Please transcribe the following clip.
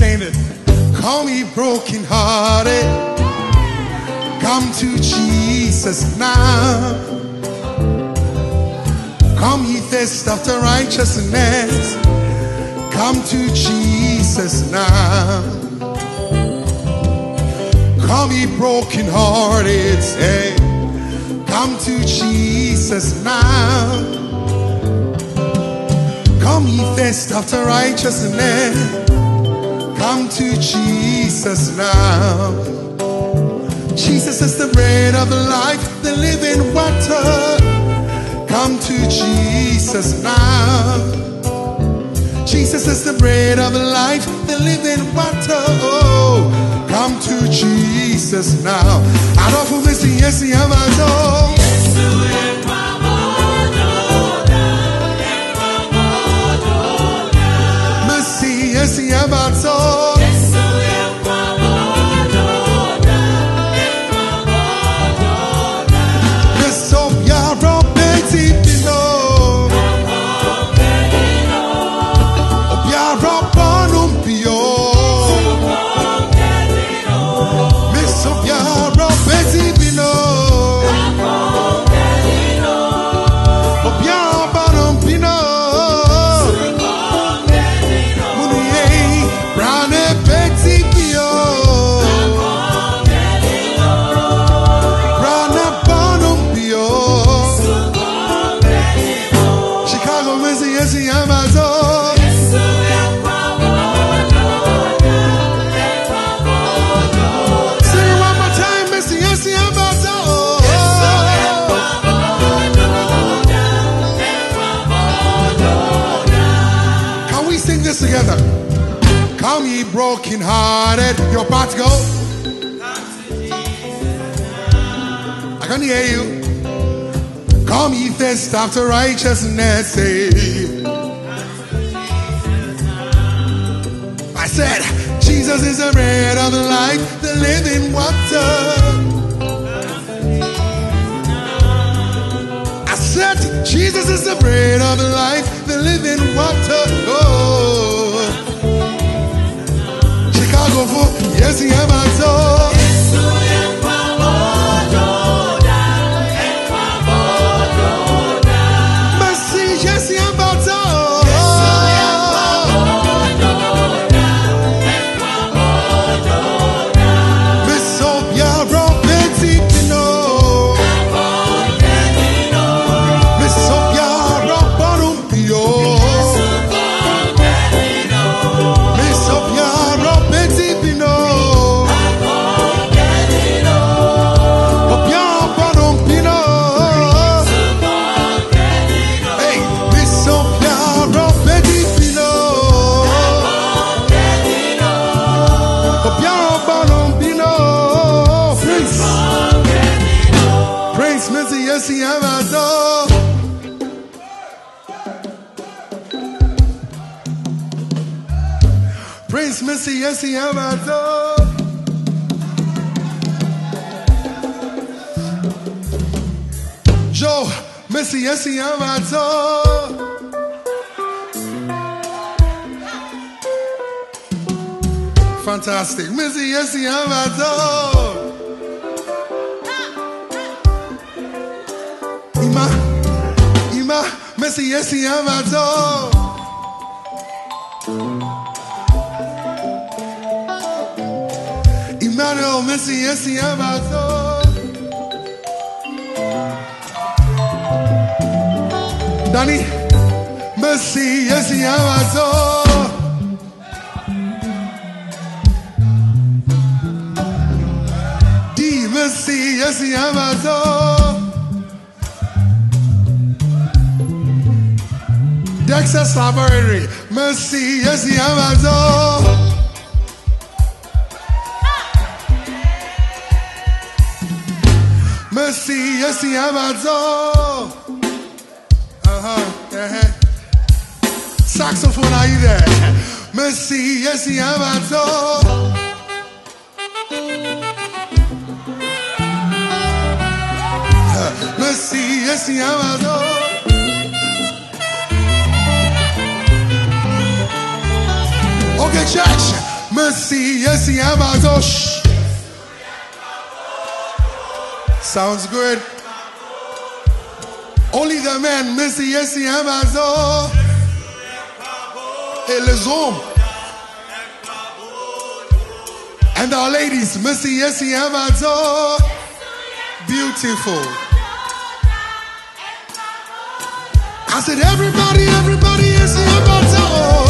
saying it. Call me broken hearted. Come to Jesus now. Come ye thirst after righteousness. Come to Jesus now. Come ye broken hearted. Say, come to Jesus now. Come ye thirst after righteousness. To Jesus now. Jesus is the bread of life, the living water. Come to Jesus now. Jesus is the bread of life, the living water. Oh, come to Jesus now. I don't feel missing, yes, I this together? Come ye broken hearted. Your part go. I can hear you. Come ye thirst after righteousness. Say. I said, Jesus is the bread of life, the living water. I said, Jesus is the bread of life, the living water. Yes, he am I so. Yes, he am I know. Prince, Missy, yes, he am I know. Joe, Missy, yes, he am I know. Fantastic. Missy, yes, he am I know. Ima, Ima, Missy, yes, he am I know. Emmanuel, Missy, yes, he am I know. Danny, Mercy, yes, he am I know. Dexter Slavary, Mercy, yes, he am I know. Mercy, yes, he am I know. Uh-huh, uh-huh. Saxophone, are you there? Mercy, yes, he am I know. Mercy, yes, he am church. Mercy, yes, Yamazosh. Sounds good. Only the man, Mercy, yes, Yamazo. Et les hommes. And our ladies, Mercy, yes, Yamazo. Beautiful. I said, everybody, everybody, yes, Yamazo.